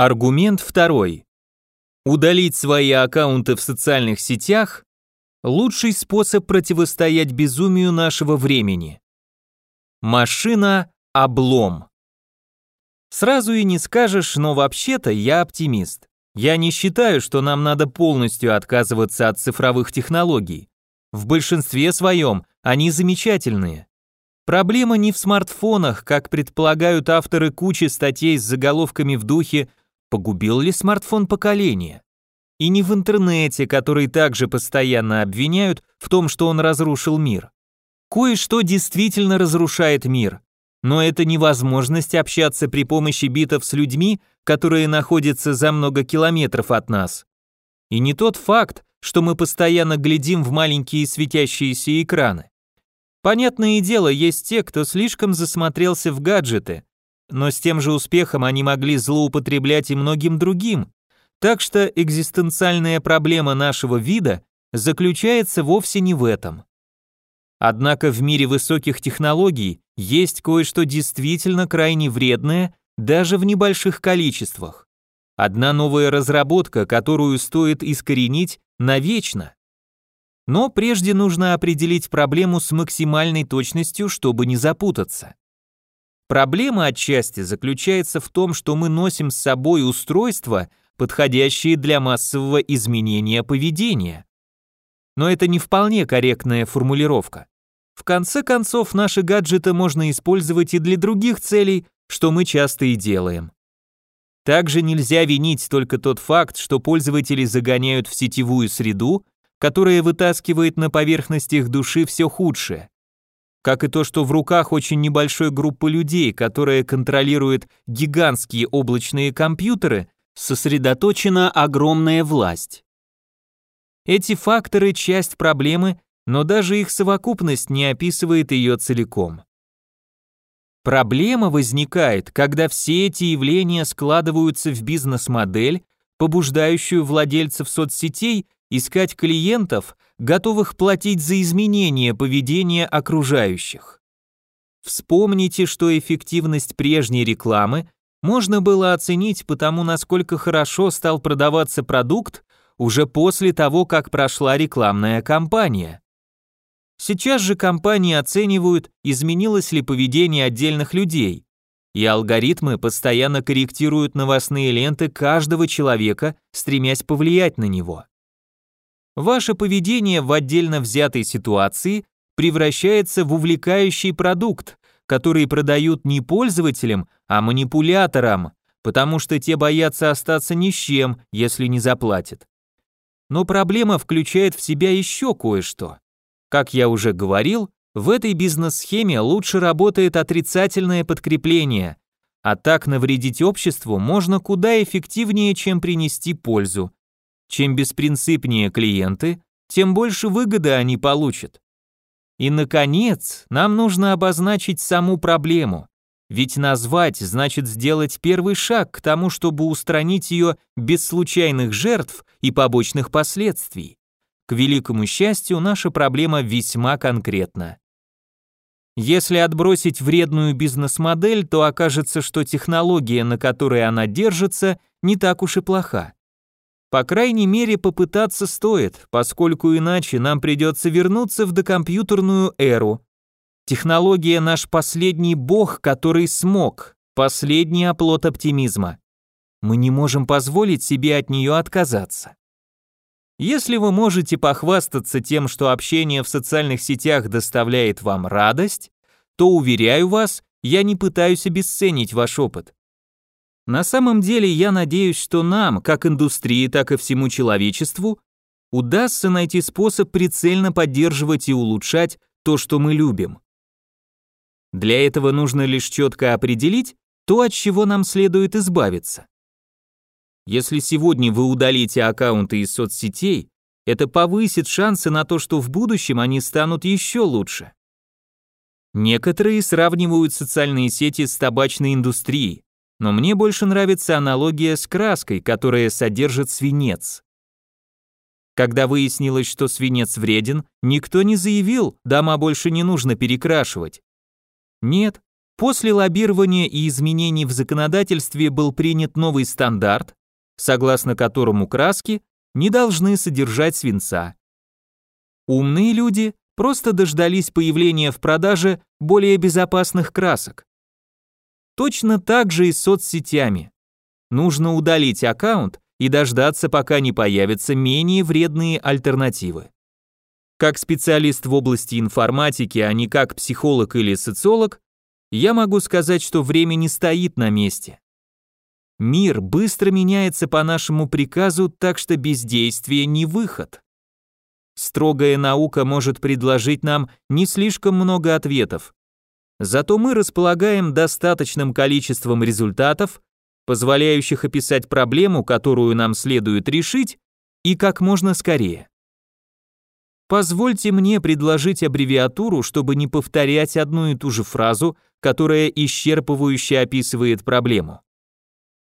Аргумент второй. Удалить свои аккаунты в социальных сетях – лучший способ противостоять безумию нашего времени. Машина – облом. Сразу и не скажешь, но вообще-то я оптимист. Я не считаю, что нам надо полностью отказываться от цифровых технологий. В большинстве своем они замечательные. Проблема не в смартфонах, как предполагают авторы кучи статей с заголовками в духе Погубил ли смартфон поколение? И не в интернете, который также постоянно обвиняют в том, что он разрушил мир. Кое-что действительно разрушает мир, но это невозможность общаться при помощи битов с людьми, которые находятся за много километров от нас. И не тот факт, что мы постоянно глядим в маленькие светящиеся экраны. Понятное дело, есть те, кто слишком засмотрелся в гаджеты, но с тем же успехом они могли злоупотреблять и многим другим. Так что экзистенциальная проблема нашего вида заключается вовсе не в этом. Однако в мире высоких технологий есть кое-что действительно крайне вредное даже в небольших количествах. Одна новая разработка, которую стоит искоренить навечно. Но прежде нужно определить проблему с максимальной точностью, чтобы не запутаться. Проблема отчасти заключается в том, что мы носим с собой устройства, подходящие для массового изменения поведения. Но это не вполне корректная формулировка. В конце концов, наши гаджеты можно использовать и для других целей, что мы часто и делаем. Также нельзя винить только тот факт, что пользователи загоняют в сетевую среду, которая вытаскивает на поверхность их души все худшее как и то, что в руках очень небольшой группы людей, которая контролирует гигантские облачные компьютеры, сосредоточена огромная власть. Эти факторы – часть проблемы, но даже их совокупность не описывает ее целиком. Проблема возникает, когда все эти явления складываются в бизнес-модель, побуждающую владельцев соцсетей искать клиентов, готовых платить за изменение поведения окружающих. Вспомните, что эффективность прежней рекламы можно было оценить по тому, насколько хорошо стал продаваться продукт уже после того, как прошла рекламная кампания. Сейчас же компании оценивают, изменилось ли поведение отдельных людей, и алгоритмы постоянно корректируют новостные ленты каждого человека, стремясь повлиять на него. Ваше поведение в отдельно взятой ситуации превращается в увлекающий продукт, который продают не пользователям, а манипуляторам, потому что те боятся остаться ни с чем, если не заплатят. Но проблема включает в себя еще кое-что. Как я уже говорил, в этой бизнес-схеме лучше работает отрицательное подкрепление, а так навредить обществу можно куда эффективнее, чем принести пользу. Чем беспринципнее клиенты, тем больше выгоды они получат. И, наконец, нам нужно обозначить саму проблему. Ведь назвать значит сделать первый шаг к тому, чтобы устранить ее без случайных жертв и побочных последствий. К великому счастью, наша проблема весьма конкретна. Если отбросить вредную бизнес-модель, то окажется, что технология, на которой она держится, не так уж и плоха. По крайней мере, попытаться стоит, поскольку иначе нам придется вернуться в докомпьютерную эру. Технология наш последний бог, который смог, последний оплот оптимизма. Мы не можем позволить себе от нее отказаться. Если вы можете похвастаться тем, что общение в социальных сетях доставляет вам радость, то, уверяю вас, я не пытаюсь обесценить ваш опыт. На самом деле я надеюсь, что нам, как индустрии, так и всему человечеству, удастся найти способ прицельно поддерживать и улучшать то, что мы любим. Для этого нужно лишь четко определить то, от чего нам следует избавиться. Если сегодня вы удалите аккаунты из соцсетей, это повысит шансы на то, что в будущем они станут еще лучше. Некоторые сравнивают социальные сети с табачной индустрией, но мне больше нравится аналогия с краской, которая содержит свинец. Когда выяснилось, что свинец вреден, никто не заявил, дома больше не нужно перекрашивать. Нет, После лоббирования и изменений в законодательстве был принят новый стандарт, согласно которому краски не должны содержать свинца. Умные люди просто дождались появления в продаже более безопасных красок. Точно так же и с соцсетями. Нужно удалить аккаунт и дождаться, пока не появятся менее вредные альтернативы. Как специалист в области информатики, а не как психолог или социолог, я могу сказать, что время не стоит на месте. Мир быстро меняется по нашему приказу, так что бездействие не выход. Строгая наука может предложить нам не слишком много ответов. Зато мы располагаем достаточным количеством результатов, позволяющих описать проблему, которую нам следует решить, и как можно скорее. Позвольте мне предложить аббревиатуру, чтобы не повторять одну и ту же фразу, которая исчерпывающе описывает проблему.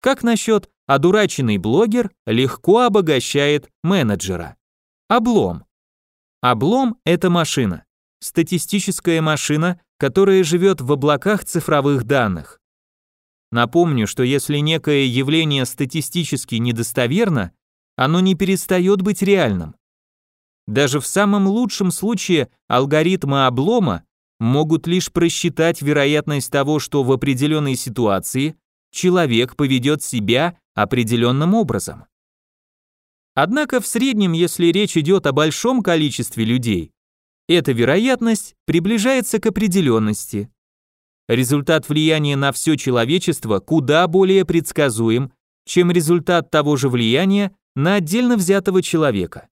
Как насчет «одураченный блогер легко обогащает менеджера»? Облом. Облом – это машина. Статистическая машина, которая живет в облаках цифровых данных. Напомню, что если некое явление статистически недостоверно, оно не перестает быть реальным. Даже в самом лучшем случае алгоритмы облома могут лишь просчитать вероятность того, что в определенной ситуации человек поведет себя определенным образом. Однако в среднем, если речь идет о большом количестве людей, эта вероятность приближается к определенности. Результат влияния на все человечество куда более предсказуем, чем результат того же влияния на отдельно взятого человека.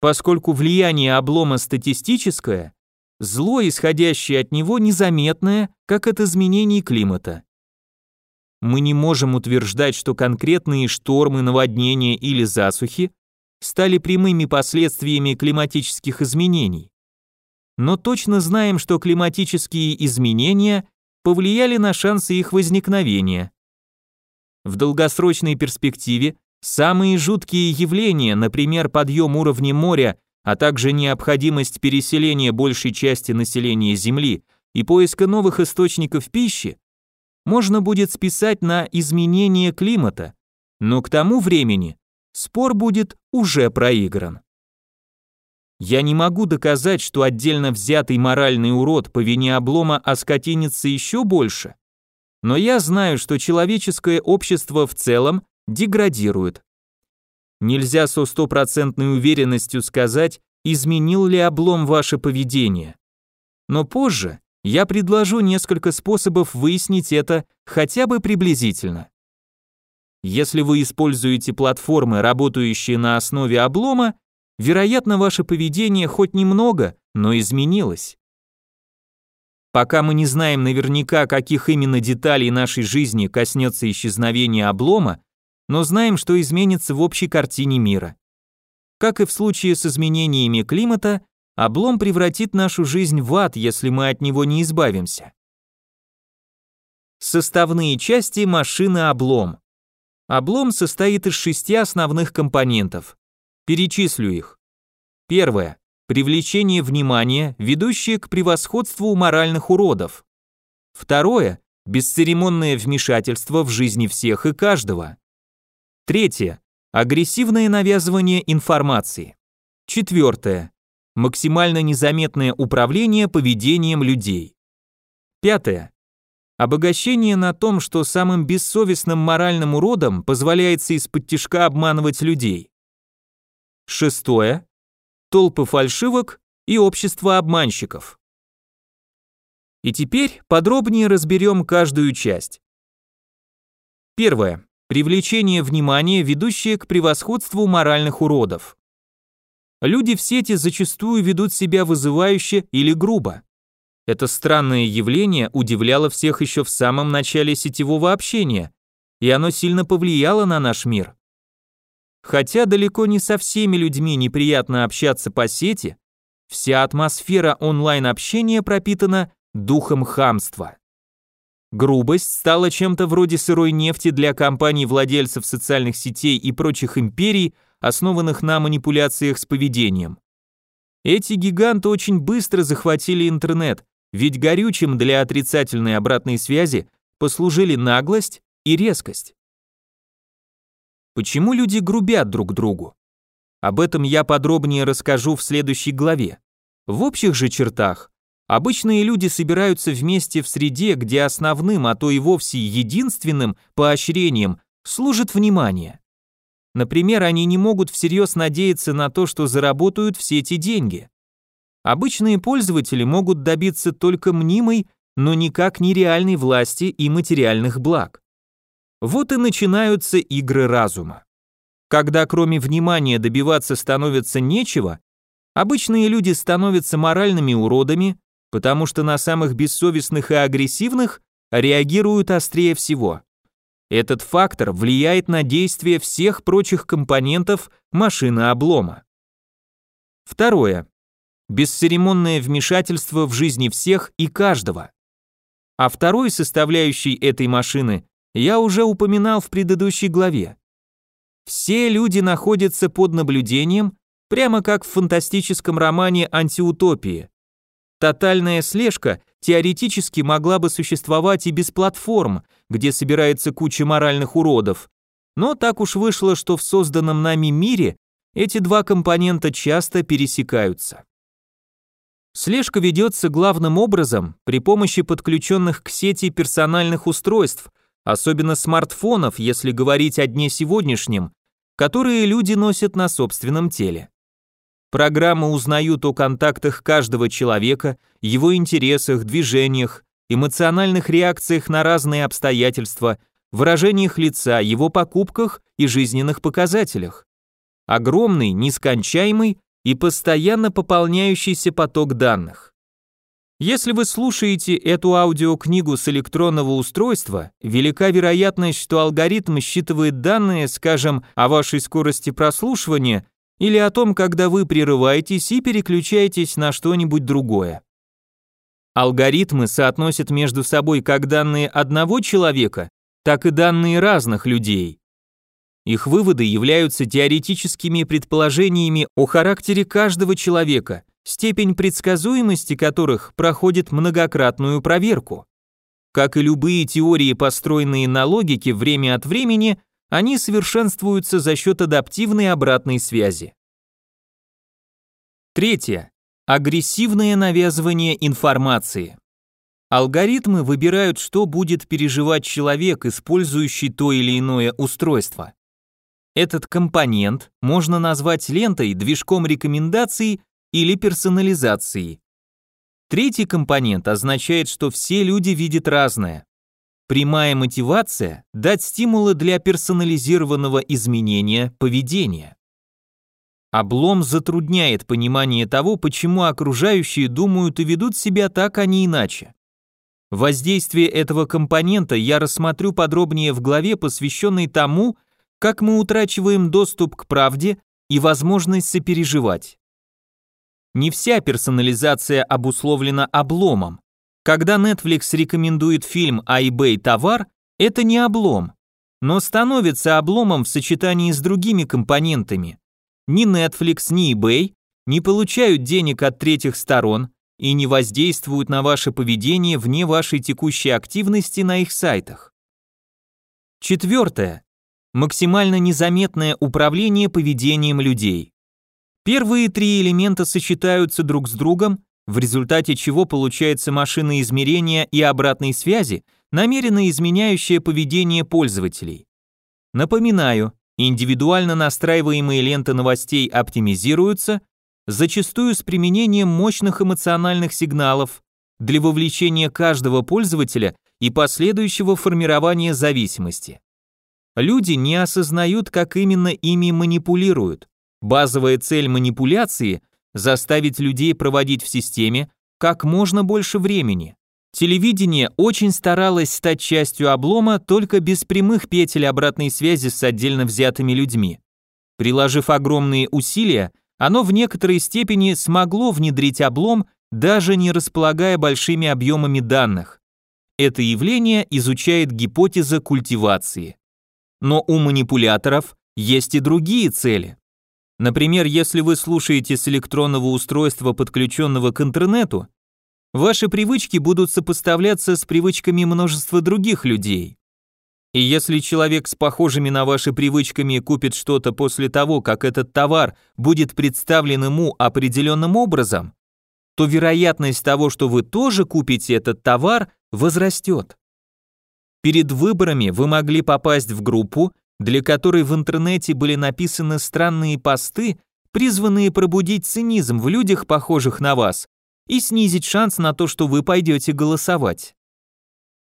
Поскольку влияние облома статистическое, зло, исходящее от него, незаметное, как от изменений климата мы не можем утверждать, что конкретные штормы, наводнения или засухи стали прямыми последствиями климатических изменений. Но точно знаем, что климатические изменения повлияли на шансы их возникновения. В долгосрочной перспективе самые жуткие явления, например, подъем уровня моря, а также необходимость переселения большей части населения Земли и поиска новых источников пищи, можно будет списать на изменение климата, но к тому времени спор будет уже проигран. Я не могу доказать, что отдельно взятый моральный урод по вине облома оскотинится еще больше, но я знаю, что человеческое общество в целом деградирует. Нельзя со стопроцентной уверенностью сказать, изменил ли облом ваше поведение. Но позже я предложу несколько способов выяснить это хотя бы приблизительно. Если вы используете платформы, работающие на основе облома, вероятно, ваше поведение хоть немного, но изменилось. Пока мы не знаем наверняка, каких именно деталей нашей жизни коснется исчезновение облома, но знаем, что изменится в общей картине мира. Как и в случае с изменениями климата, Облом превратит нашу жизнь в ад, если мы от него не избавимся. Составные части машины облом. Облом состоит из шести основных компонентов. Перечислю их. Первое. Привлечение внимания, ведущее к превосходству моральных уродов. Второе. Бесцеремонное вмешательство в жизни всех и каждого. Третье. Агрессивное навязывание информации. Четвертое максимально незаметное управление поведением людей. Пятое. Обогащение на том, что самым бессовестным моральным уродом позволяется из-под тишка обманывать людей. Шестое. Толпы фальшивок и общество обманщиков. И теперь подробнее разберем каждую часть. Первое. Привлечение внимания, ведущее к превосходству моральных уродов. Люди в сети зачастую ведут себя вызывающе или грубо. Это странное явление удивляло всех еще в самом начале сетевого общения, и оно сильно повлияло на наш мир. Хотя далеко не со всеми людьми неприятно общаться по сети, вся атмосфера онлайн-общения пропитана духом хамства. Грубость стала чем-то вроде сырой нефти для компаний-владельцев социальных сетей и прочих империй, основанных на манипуляциях с поведением. Эти гиганты очень быстро захватили интернет, ведь горючим для отрицательной обратной связи послужили наглость и резкость. Почему люди грубят друг другу? Об этом я подробнее расскажу в следующей главе. В общих же чертах обычные люди собираются вместе в среде, где основным, а то и вовсе единственным поощрением служит внимание. Например, они не могут всерьез надеяться на то, что заработают все эти деньги. Обычные пользователи могут добиться только мнимой, но никак не реальной власти и материальных благ. Вот и начинаются игры разума. Когда кроме внимания добиваться становится нечего, обычные люди становятся моральными уродами, потому что на самых бессовестных и агрессивных реагируют острее всего. Этот фактор влияет на действие всех прочих компонентов машины облома. Второе. Бесцеремонное вмешательство в жизни всех и каждого. А второй составляющей этой машины я уже упоминал в предыдущей главе. Все люди находятся под наблюдением, прямо как в фантастическом романе «Антиутопии». Тотальная слежка теоретически могла бы существовать и без платформ, где собирается куча моральных уродов. Но так уж вышло, что в созданном нами мире эти два компонента часто пересекаются. Слежка ведется главным образом при помощи подключенных к сети персональных устройств, особенно смартфонов, если говорить о дне сегодняшнем, которые люди носят на собственном теле. Программы узнают о контактах каждого человека, его интересах, движениях, эмоциональных реакциях на разные обстоятельства, выражениях лица, его покупках и жизненных показателях. Огромный, нескончаемый и постоянно пополняющийся поток данных. Если вы слушаете эту аудиокнигу с электронного устройства, велика вероятность, что алгоритм считывает данные, скажем, о вашей скорости прослушивания или о том, когда вы прерываетесь и переключаетесь на что-нибудь другое. Алгоритмы соотносят между собой как данные одного человека, так и данные разных людей. Их выводы являются теоретическими предположениями о характере каждого человека, степень предсказуемости которых проходит многократную проверку. Как и любые теории, построенные на логике, время от времени они совершенствуются за счет адаптивной обратной связи. Третье. Агрессивное навязывание информации. Алгоритмы выбирают, что будет переживать человек, использующий то или иное устройство. Этот компонент можно назвать лентой, движком рекомендаций или персонализации. Третий компонент означает, что все люди видят разное. Прямая мотивация – дать стимулы для персонализированного изменения поведения. Облом затрудняет понимание того, почему окружающие думают и ведут себя так, а не иначе. Воздействие этого компонента я рассмотрю подробнее в главе, посвященной тому, как мы утрачиваем доступ к правде и возможность сопереживать. Не вся персонализация обусловлена обломом. Когда Netflix рекомендует фильм а eBay товар, это не облом, но становится обломом в сочетании с другими компонентами, ни Netflix, ни eBay не получают денег от третьих сторон и не воздействуют на ваше поведение вне вашей текущей активности на их сайтах. Четвертое. Максимально незаметное управление поведением людей. Первые три элемента сочетаются друг с другом, в результате чего получается машина измерения и обратной связи, намеренно изменяющая поведение пользователей. Напоминаю, Индивидуально настраиваемые ленты новостей оптимизируются, зачастую с применением мощных эмоциональных сигналов для вовлечения каждого пользователя и последующего формирования зависимости. Люди не осознают, как именно ими манипулируют. Базовая цель манипуляции – заставить людей проводить в системе как можно больше времени. Телевидение очень старалось стать частью облома только без прямых петель обратной связи с отдельно взятыми людьми. Приложив огромные усилия, оно в некоторой степени смогло внедрить облом, даже не располагая большими объемами данных. Это явление изучает гипотеза культивации. Но у манипуляторов есть и другие цели. Например, если вы слушаете с электронного устройства, подключенного к интернету, ваши привычки будут сопоставляться с привычками множества других людей. И если человек с похожими на ваши привычками купит что-то после того, как этот товар будет представлен ему определенным образом, то вероятность того, что вы тоже купите этот товар, возрастет. Перед выборами вы могли попасть в группу, для которой в интернете были написаны странные посты, призванные пробудить цинизм в людях, похожих на вас, и снизить шанс на то, что вы пойдете голосовать.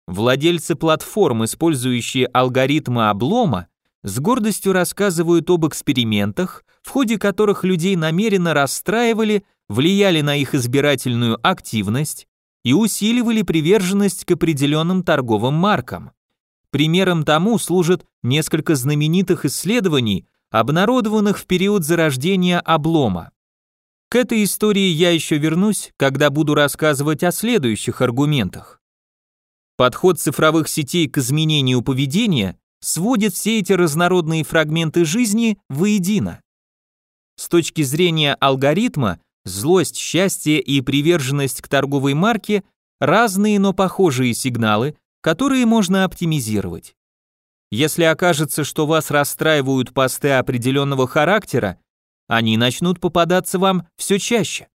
Владельцы платформ, использующие алгоритмы облома, с гордостью рассказывают об экспериментах, в ходе которых людей намеренно расстраивали, влияли на их избирательную активность и усиливали приверженность к определенным торговым маркам. Примером тому служат несколько знаменитых исследований, обнародованных в период зарождения облома. К этой истории я еще вернусь, когда буду рассказывать о следующих аргументах. Подход цифровых сетей к изменению поведения сводит все эти разнородные фрагменты жизни воедино. С точки зрения алгоритма, злость, счастье и приверженность к торговой марке – разные, но похожие сигналы, которые можно оптимизировать. Если окажется, что вас расстраивают посты определенного характера, они начнут попадаться вам все чаще.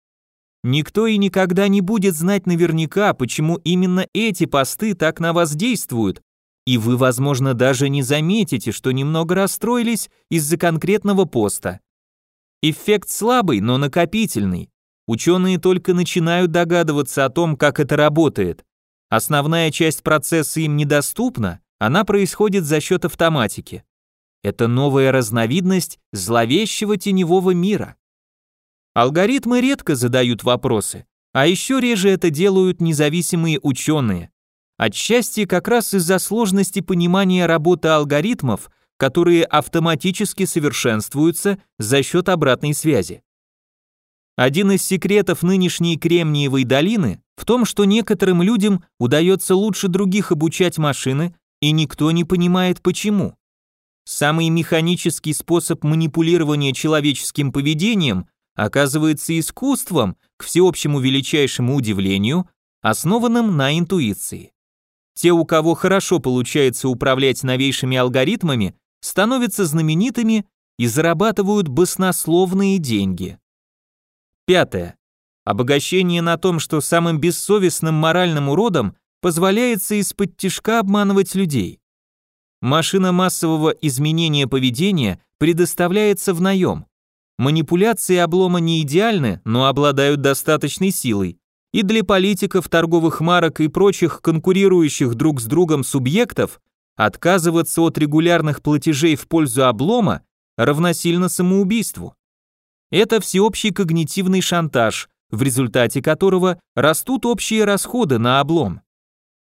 Никто и никогда не будет знать наверняка, почему именно эти посты так на вас действуют, и вы, возможно, даже не заметите, что немного расстроились из-за конкретного поста. Эффект слабый, но накопительный. Ученые только начинают догадываться о том, как это работает. Основная часть процесса им недоступна, она происходит за счет автоматики. Это новая разновидность зловещего теневого мира. Алгоритмы редко задают вопросы, а еще реже это делают независимые ученые. Отчасти как раз из-за сложности понимания работы алгоритмов, которые автоматически совершенствуются за счет обратной связи. Один из секретов нынешней Кремниевой долины в том, что некоторым людям удается лучше других обучать машины, и никто не понимает почему. Самый механический способ манипулирования человеческим поведением оказывается искусством, к всеобщему величайшему удивлению, основанным на интуиции. Те, у кого хорошо получается управлять новейшими алгоритмами, становятся знаменитыми и зарабатывают баснословные деньги. Пятое. Обогащение на том, что самым бессовестным моральным уродом позволяется из-под тишка обманывать людей. Машина массового изменения поведения предоставляется в наем. Манипуляции облома не идеальны, но обладают достаточной силой. И для политиков, торговых марок и прочих конкурирующих друг с другом субъектов отказываться от регулярных платежей в пользу облома равносильно самоубийству. Это всеобщий когнитивный шантаж, в результате которого растут общие расходы на облом.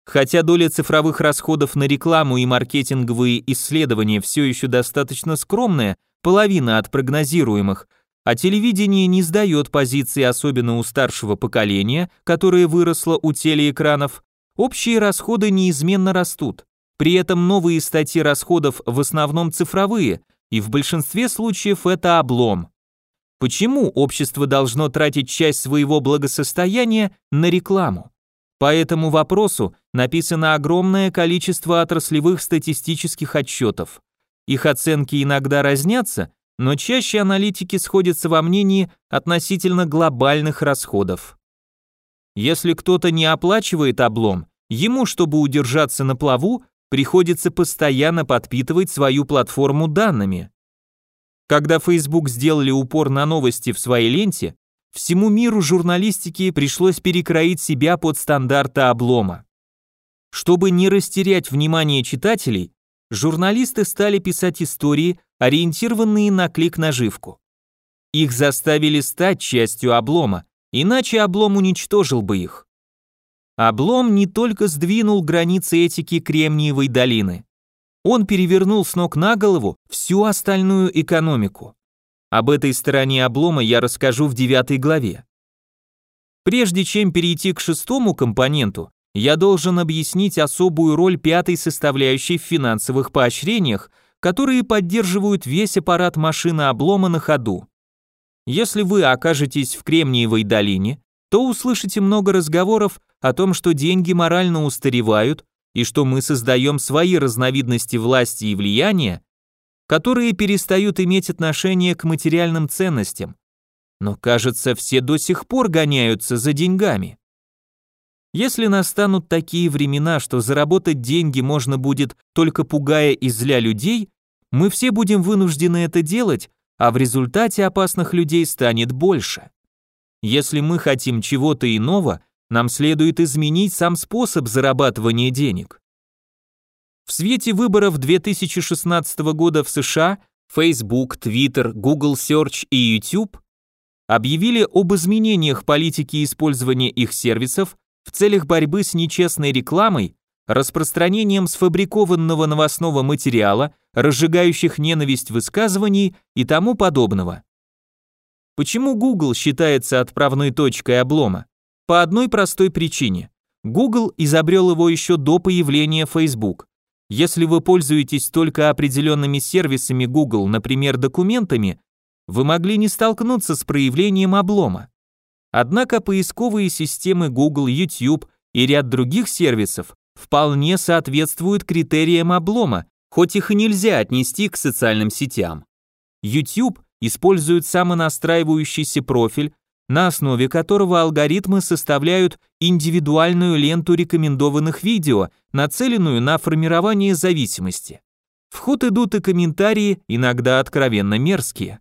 Хотя доля цифровых расходов на рекламу и маркетинговые исследования все еще достаточно скромная, половина от прогнозируемых, а телевидение не сдает позиции особенно у старшего поколения, которое выросло у телеэкранов, общие расходы неизменно растут. При этом новые статьи расходов в основном цифровые, и в большинстве случаев это облом. Почему общество должно тратить часть своего благосостояния на рекламу? По этому вопросу написано огромное количество отраслевых статистических отчетов. Их оценки иногда разнятся, но чаще аналитики сходятся во мнении относительно глобальных расходов. Если кто-то не оплачивает облом, ему, чтобы удержаться на плаву, приходится постоянно подпитывать свою платформу данными. Когда Facebook сделали упор на новости в своей ленте, всему миру журналистики пришлось перекроить себя под стандарты облома. Чтобы не растерять внимание читателей, журналисты стали писать истории, ориентированные на клик-наживку. Их заставили стать частью облома, иначе облом уничтожил бы их. Облом не только сдвинул границы этики Кремниевой долины. Он перевернул с ног на голову всю остальную экономику. Об этой стороне облома я расскажу в девятой главе. Прежде чем перейти к шестому компоненту, я должен объяснить особую роль пятой составляющей в финансовых поощрениях, которые поддерживают весь аппарат машины облома на ходу. Если вы окажетесь в Кремниевой долине, то услышите много разговоров о том, что деньги морально устаревают и что мы создаем свои разновидности власти и влияния, которые перестают иметь отношение к материальным ценностям. Но, кажется, все до сих пор гоняются за деньгами. Если настанут такие времена, что заработать деньги можно будет только пугая и зля людей, мы все будем вынуждены это делать, а в результате опасных людей станет больше. Если мы хотим чего-то иного, нам следует изменить сам способ зарабатывания денег. В свете выборов 2016 года в США Facebook, Twitter, Google Search и YouTube объявили об изменениях политики использования их сервисов в целях борьбы с нечестной рекламой, распространением сфабрикованного новостного материала, разжигающих ненависть высказываний и тому подобного. Почему Google считается отправной точкой облома? По одной простой причине. Google изобрел его еще до появления Facebook. Если вы пользуетесь только определенными сервисами Google, например, документами, вы могли не столкнуться с проявлением облома. Однако поисковые системы Google, YouTube и ряд других сервисов вполне соответствуют критериям облома, хоть их и нельзя отнести к социальным сетям. YouTube использует самонастраивающийся профиль, на основе которого алгоритмы составляют индивидуальную ленту рекомендованных видео, нацеленную на формирование зависимости. В ход идут и комментарии, иногда откровенно мерзкие.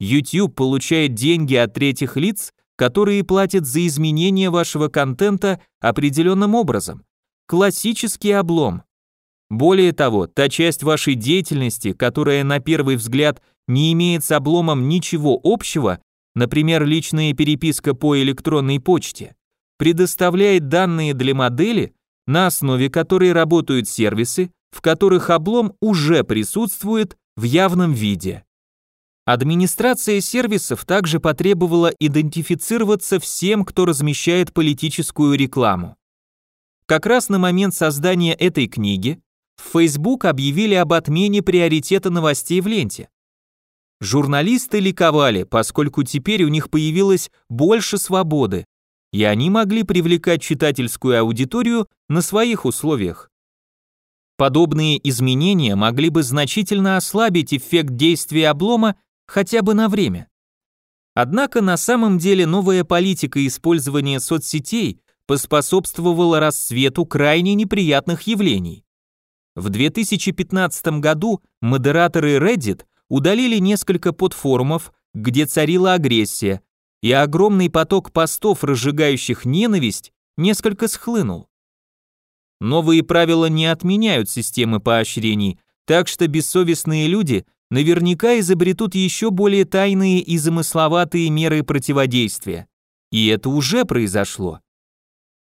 YouTube получает деньги от третьих лиц которые платят за изменение вашего контента определенным образом. Классический облом. Более того, та часть вашей деятельности, которая на первый взгляд не имеет с обломом ничего общего, например, личная переписка по электронной почте, предоставляет данные для модели, на основе которой работают сервисы, в которых облом уже присутствует в явном виде. Администрация сервисов также потребовала идентифицироваться всем, кто размещает политическую рекламу. Как раз на момент создания этой книги в Facebook объявили об отмене приоритета новостей в ленте. Журналисты ликовали, поскольку теперь у них появилось больше свободы, и они могли привлекать читательскую аудиторию на своих условиях. Подобные изменения могли бы значительно ослабить эффект действия облома хотя бы на время. Однако на самом деле новая политика использования соцсетей поспособствовала расцвету крайне неприятных явлений. В 2015 году модераторы Reddit удалили несколько подфорумов, где царила агрессия, и огромный поток постов, разжигающих ненависть, несколько схлынул. Новые правила не отменяют системы поощрений, так что бессовестные люди наверняка изобретут еще более тайные и замысловатые меры противодействия. И это уже произошло.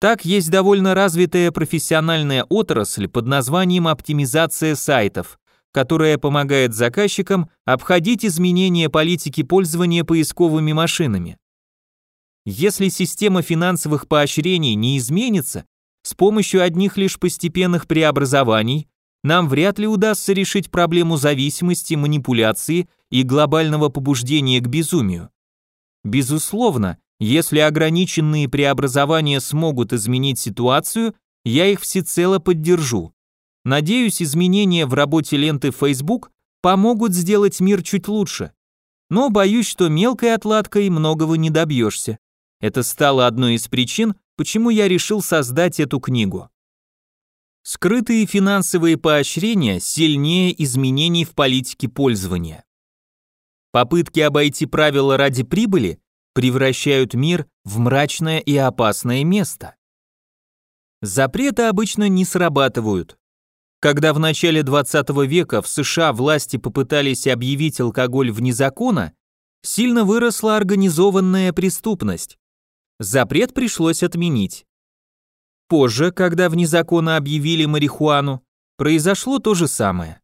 Так есть довольно развитая профессиональная отрасль под названием оптимизация сайтов, которая помогает заказчикам обходить изменения политики пользования поисковыми машинами. Если система финансовых поощрений не изменится, с помощью одних лишь постепенных преобразований нам вряд ли удастся решить проблему зависимости, манипуляции и глобального побуждения к безумию. Безусловно, если ограниченные преобразования смогут изменить ситуацию, я их всецело поддержу. Надеюсь, изменения в работе ленты Facebook помогут сделать мир чуть лучше. Но боюсь, что мелкой отладкой многого не добьешься. Это стало одной из причин, почему я решил создать эту книгу. Скрытые финансовые поощрения сильнее изменений в политике пользования. Попытки обойти правила ради прибыли превращают мир в мрачное и опасное место. Запреты обычно не срабатывают. Когда в начале 20 века в США власти попытались объявить алкоголь вне закона, сильно выросла организованная преступность. Запрет пришлось отменить. Позже, когда вне закона объявили марихуану, произошло то же самое.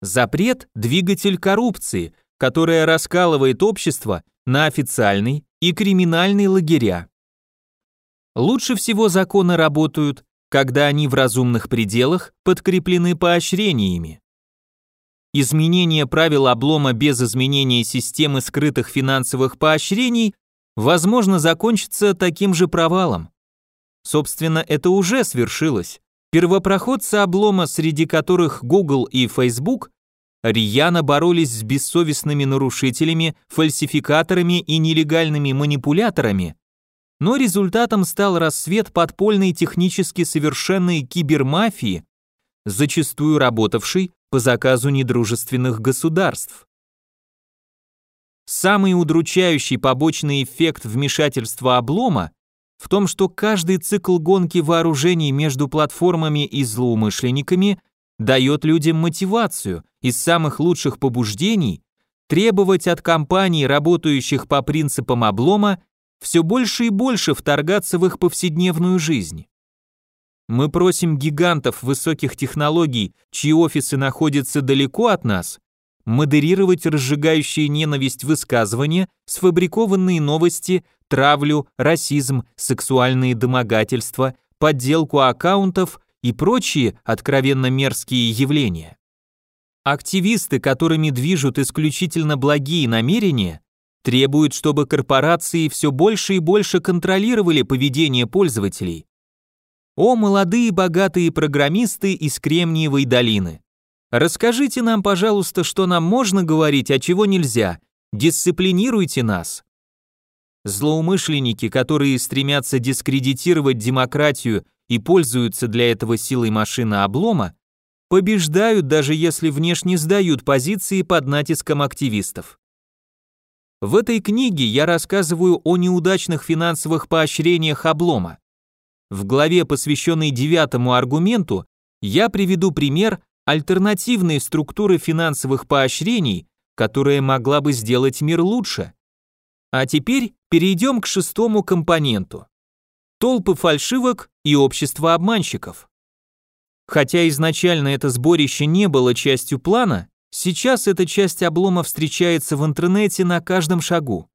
Запрет – двигатель коррупции, которая раскалывает общество на официальный и криминальный лагеря. Лучше всего законы работают, когда они в разумных пределах подкреплены поощрениями. Изменение правил облома без изменения системы скрытых финансовых поощрений возможно, закончится таким же провалом. Собственно, это уже свершилось. Первопроходцы облома, среди которых Google и Facebook, рьяно боролись с бессовестными нарушителями, фальсификаторами и нелегальными манипуляторами, но результатом стал рассвет подпольной технически совершенной кибермафии, зачастую работавшей по заказу недружественных государств. Самый удручающий побочный эффект вмешательства облома в том, что каждый цикл гонки вооружений между платформами и злоумышленниками дает людям мотивацию из самых лучших побуждений требовать от компаний, работающих по принципам облома, все больше и больше вторгаться в их повседневную жизнь. Мы просим гигантов высоких технологий, чьи офисы находятся далеко от нас, модерировать разжигающие ненависть высказывания, сфабрикованные новости, травлю, расизм, сексуальные домогательства, подделку аккаунтов и прочие откровенно мерзкие явления. Активисты, которыми движут исключительно благие намерения, требуют, чтобы корпорации все больше и больше контролировали поведение пользователей, о, молодые богатые программисты из Кремниевой долины! Расскажите нам, пожалуйста, что нам можно говорить, а чего нельзя. Дисциплинируйте нас. Злоумышленники, которые стремятся дискредитировать демократию и пользуются для этого силой машины облома, побеждают, даже если внешне сдают позиции под натиском активистов. В этой книге я рассказываю о неудачных финансовых поощрениях облома. В главе, посвященной девятому аргументу, я приведу пример альтернативной структуры финансовых поощрений, которая могла бы сделать мир лучше. А теперь перейдем к шестому компоненту. Толпы фальшивок и общество обманщиков. Хотя изначально это сборище не было частью плана, сейчас эта часть облома встречается в интернете на каждом шагу.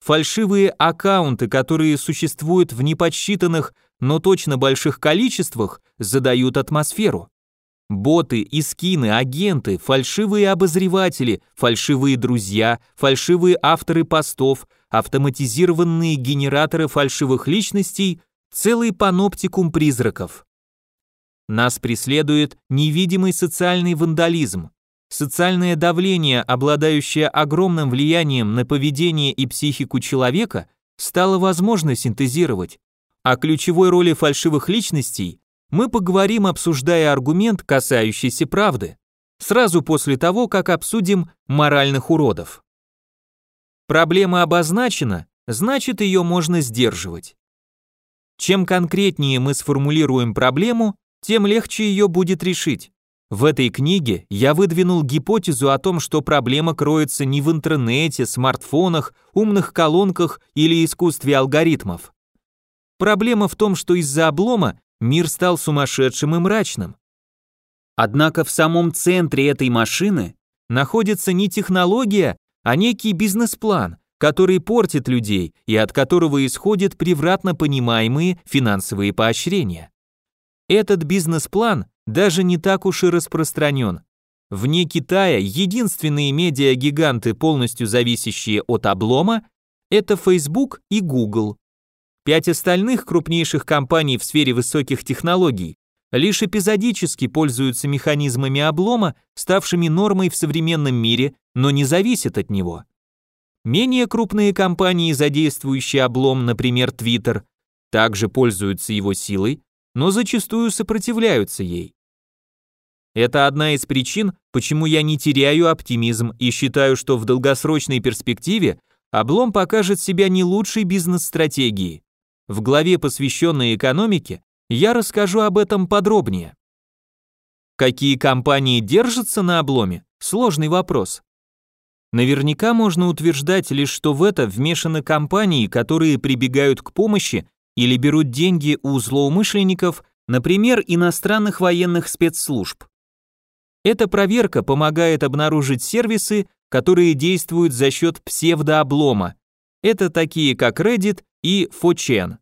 Фальшивые аккаунты, которые существуют в неподсчитанных но точно больших количествах задают атмосферу. Боты, искины, агенты, фальшивые обозреватели, фальшивые друзья, фальшивые авторы постов, автоматизированные генераторы фальшивых личностей, целый паноптикум призраков. Нас преследует невидимый социальный вандализм, социальное давление, обладающее огромным влиянием на поведение и психику человека, стало возможно синтезировать. О ключевой роли фальшивых личностей мы поговорим, обсуждая аргумент, касающийся правды, сразу после того, как обсудим моральных уродов. Проблема обозначена, значит ее можно сдерживать. Чем конкретнее мы сформулируем проблему, тем легче ее будет решить. В этой книге я выдвинул гипотезу о том, что проблема кроется не в интернете, смартфонах, умных колонках или искусстве алгоритмов. Проблема в том, что из-за облома мир стал сумасшедшим и мрачным. Однако в самом центре этой машины находится не технология, а некий бизнес-план, который портит людей и от которого исходят превратно понимаемые финансовые поощрения. Этот бизнес-план даже не так уж и распространен. Вне Китая единственные медиагиганты, полностью зависящие от облома, это Facebook и Google. Пять остальных крупнейших компаний в сфере высоких технологий лишь эпизодически пользуются механизмами облома, ставшими нормой в современном мире, но не зависят от него. Менее крупные компании, задействующие облом, например, Twitter, также пользуются его силой, но зачастую сопротивляются ей. Это одна из причин, почему я не теряю оптимизм и считаю, что в долгосрочной перспективе облом покажет себя не лучшей бизнес-стратегией. В главе, посвященной экономике, я расскажу об этом подробнее. Какие компании держатся на обломе? Сложный вопрос. Наверняка можно утверждать лишь, что в это вмешаны компании, которые прибегают к помощи или берут деньги у злоумышленников, например, иностранных военных спецслужб. Эта проверка помогает обнаружить сервисы, которые действуют за счет псевдооблома. Это такие как Reddit и Фочен.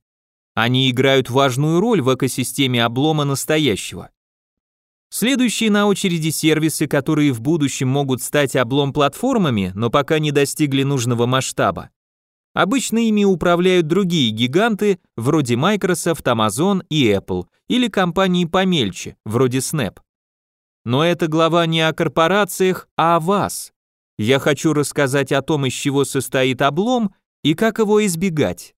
Они играют важную роль в экосистеме облома настоящего. Следующие на очереди сервисы, которые в будущем могут стать облом-платформами, но пока не достигли нужного масштаба. Обычно ими управляют другие гиганты, вроде Microsoft, Amazon и Apple, или компании помельче, вроде Snap. Но эта глава не о корпорациях, а о вас. Я хочу рассказать о том, из чего состоит облом и как его избегать.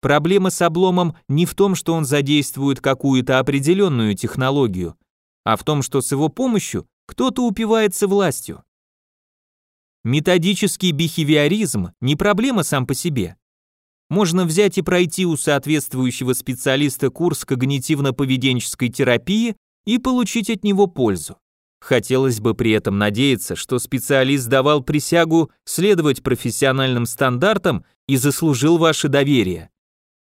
Проблема с обломом не в том, что он задействует какую-то определенную технологию, а в том, что с его помощью кто-то упивается властью. Методический бихевиоризм не проблема сам по себе. Можно взять и пройти у соответствующего специалиста курс когнитивно-поведенческой терапии и получить от него пользу. Хотелось бы при этом надеяться, что специалист давал присягу следовать профессиональным стандартам и заслужил ваше доверие.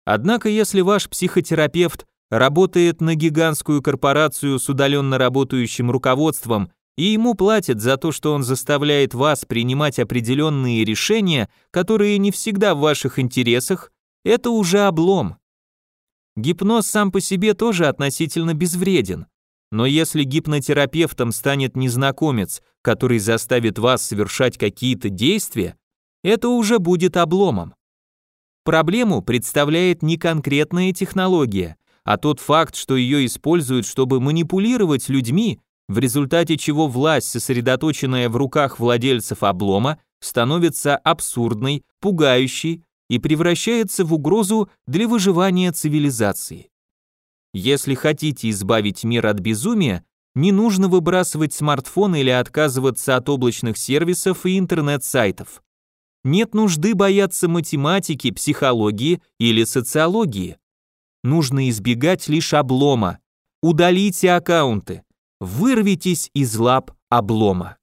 Однако, если ваш психотерапевт работает на гигантскую корпорацию с удаленно работающим руководством и ему платят за то, что он заставляет вас принимать определенные решения, которые не всегда в ваших интересах, это уже облом. Гипноз сам по себе тоже относительно безвреден, но если гипнотерапевтом станет незнакомец, который заставит вас совершать какие-то действия, это уже будет обломом. Проблему представляет не конкретная технология, а тот факт, что ее используют, чтобы манипулировать людьми в результате чего власть, сосредоточенная в руках владельцев облома, становится абсурдной, пугающей и превращается в угрозу для выживания цивилизации. Если хотите избавить мир от безумия, не нужно выбрасывать смартфон или отказываться от облачных сервисов и интернет-сайтов. Нет нужды бояться математики, психологии или социологии. Нужно избегать лишь облома. Удалите аккаунты, Вырвитесь из лап облома.